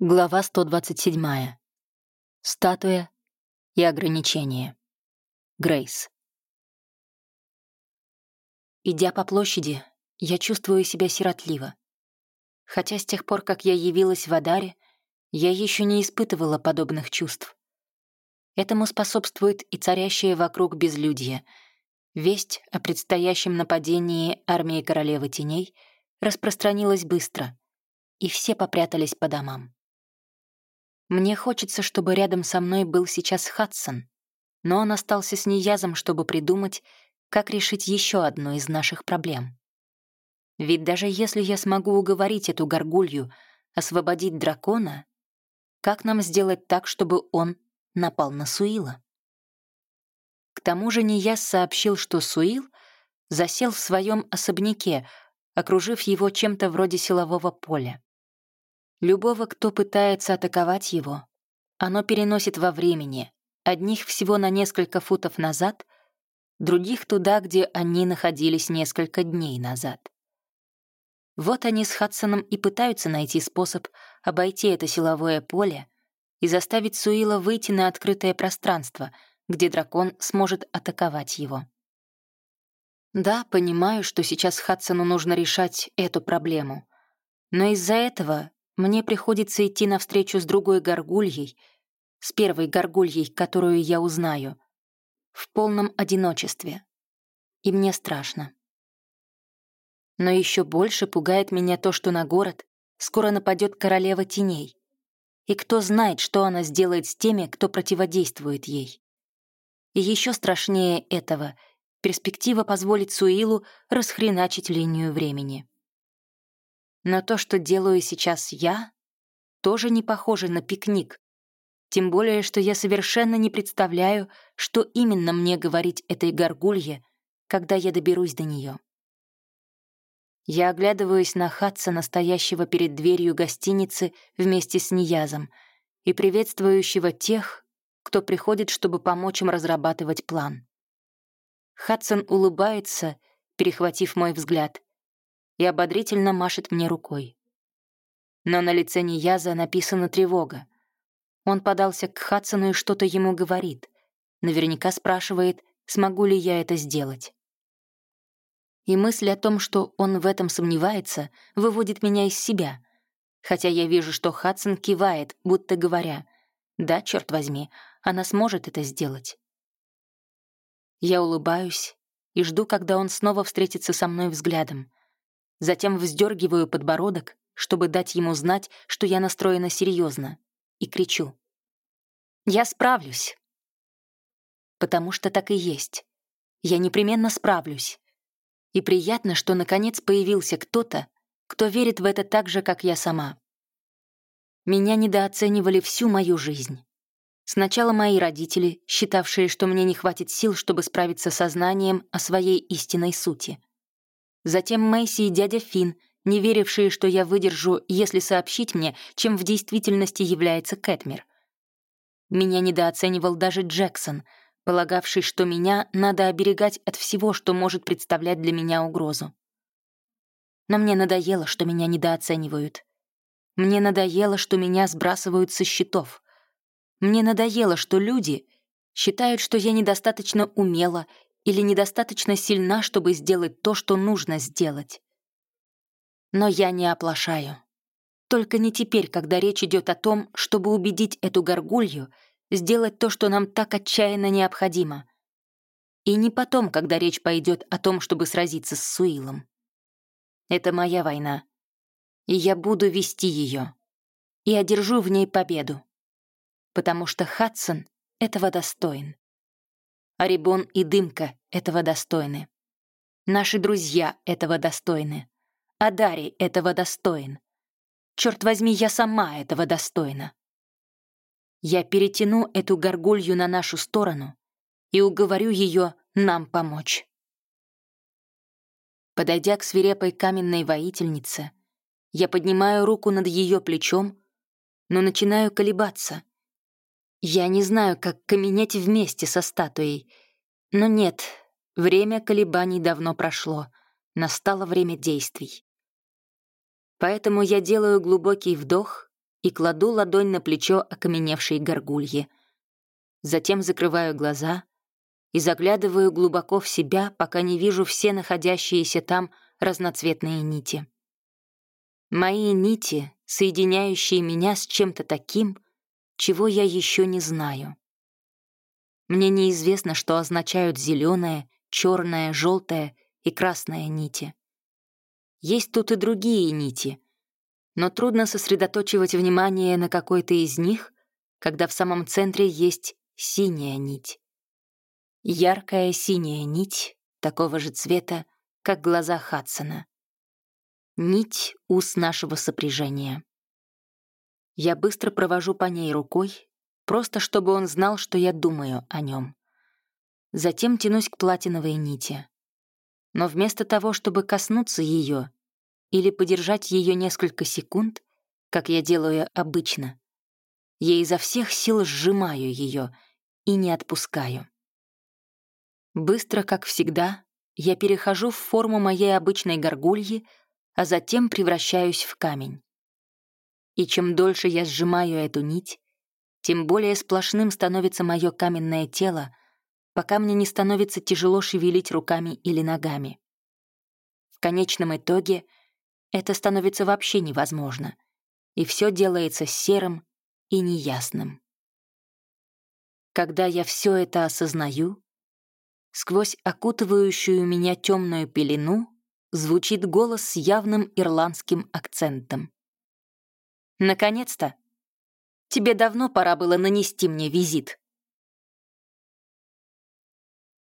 Глава 127. Статуя и ограничения. Грейс. Идя по площади, я чувствую себя сиротливо. Хотя с тех пор, как я явилась в Адаре, я еще не испытывала подобных чувств. Этому способствует и царящее вокруг безлюдье. Весть о предстоящем нападении армии Королевы Теней распространилась быстро, и все попрятались по домам. Мне хочется, чтобы рядом со мной был сейчас Хадсон, но он остался с Ниязом, чтобы придумать, как решить еще одну из наших проблем. Ведь даже если я смогу уговорить эту горгулью освободить дракона, как нам сделать так, чтобы он напал на Суила? К тому же Нияз сообщил, что Суил засел в своем особняке, окружив его чем-то вроде силового поля. Любого, кто пытается атаковать его, оно переносит во времени, одних всего на несколько футов назад, других туда, где они находились несколько дней назад. Вот они с Хадсоном и пытаются найти способ обойти это силовое поле и заставить Суила выйти на открытое пространство, где дракон сможет атаковать его. Да, понимаю, что сейчас Хадсону нужно решать эту проблему, но из-за этого мне приходится идти навстречу с другой горгульей, с первой горгульей, которую я узнаю, в полном одиночестве. И мне страшно. Но еще больше пугает меня то, что на город скоро нападет королева теней. И кто знает, что она сделает с теми, кто противодействует ей. И еще страшнее этого — перспектива позволить Суилу расхреначить линию времени. Но то, что делаю сейчас я, тоже не похоже на пикник. Тем более, что я совершенно не представляю, что именно мне говорить этой горгулье, когда я доберусь до нее. Я оглядываюсь на Хатса, настоящего перед дверью гостиницы вместе с Ниязом, и приветствующего тех, кто приходит, чтобы помочь им разрабатывать план. Хадсон улыбается, перехватив мой взгляд, и ободрительно машет мне рукой. Но на лице Нияза написана тревога. Он подался к Хадсону и что-то ему говорит. Наверняка спрашивает, смогу ли я это сделать. И мысль о том, что он в этом сомневается, выводит меня из себя. Хотя я вижу, что Хадсон кивает, будто говоря, «Да, черт возьми, она сможет это сделать». Я улыбаюсь и жду, когда он снова встретится со мной взглядом — Затем вздергиваю подбородок, чтобы дать ему знать, что я настроена серьезно, и кричу. «Я справлюсь!» Потому что так и есть. Я непременно справлюсь. И приятно, что наконец появился кто-то, кто верит в это так же, как я сама. Меня недооценивали всю мою жизнь. Сначала мои родители, считавшие, что мне не хватит сил, чтобы справиться со знанием о своей истинной сути — Затем Мэйси и дядя Фин, не верившие, что я выдержу, если сообщить мне, чем в действительности является Кэтмир. Меня недооценивал даже Джексон, полагавший, что меня надо оберегать от всего, что может представлять для меня угрозу. Но мне надоело, что меня недооценивают. Мне надоело, что меня сбрасывают со счетов. Мне надоело, что люди считают, что я недостаточно умела или недостаточно сильна, чтобы сделать то, что нужно сделать. Но я не оплошаю. Только не теперь, когда речь идет о том, чтобы убедить эту горгулью сделать то, что нам так отчаянно необходимо. И не потом, когда речь пойдет о том, чтобы сразиться с Суилом. Это моя война, и я буду вести ее, и одержу в ней победу, потому что Хадсон этого достоин. Арибон и Дымка этого достойны. Наши друзья этого достойны. Адари этого достоин. Черт возьми, я сама этого достойна. Я перетяну эту горгулью на нашу сторону и уговорю ее нам помочь. Подойдя к свирепой каменной воительнице, я поднимаю руку над ее плечом, но начинаю колебаться — я не знаю, как каменеть вместе со статуей. Но нет, время колебаний давно прошло. Настало время действий. Поэтому я делаю глубокий вдох и кладу ладонь на плечо окаменевшей горгульи. Затем закрываю глаза и заглядываю глубоко в себя, пока не вижу все находящиеся там разноцветные нити. Мои нити, соединяющие меня с чем-то таким, чего я еще не знаю. Мне неизвестно, что означают зеленая, черная, желтая и красная нити. Есть тут и другие нити, но трудно сосредоточивать внимание на какой-то из них, когда в самом центре есть синяя нить. Яркая синяя нить такого же цвета, как глаза Хадсона. Нить ус нашего сопряжения. Я быстро провожу по ней рукой, просто чтобы он знал, что я думаю о нем. Затем тянусь к платиновой нити. Но вместо того, чтобы коснуться ее или подержать ее несколько секунд, как я делаю обычно, я изо всех сил сжимаю ее и не отпускаю. Быстро, как всегда, я перехожу в форму моей обычной горгульи, а затем превращаюсь в камень. И чем дольше я сжимаю эту нить, тем более сплошным становится мое каменное тело, пока мне не становится тяжело шевелить руками или ногами. В конечном итоге это становится вообще невозможно, и все делается серым и неясным. Когда я все это осознаю, сквозь окутывающую меня темную пелену звучит голос с явным ирландским акцентом. «Наконец-то! Тебе давно пора было нанести мне визит».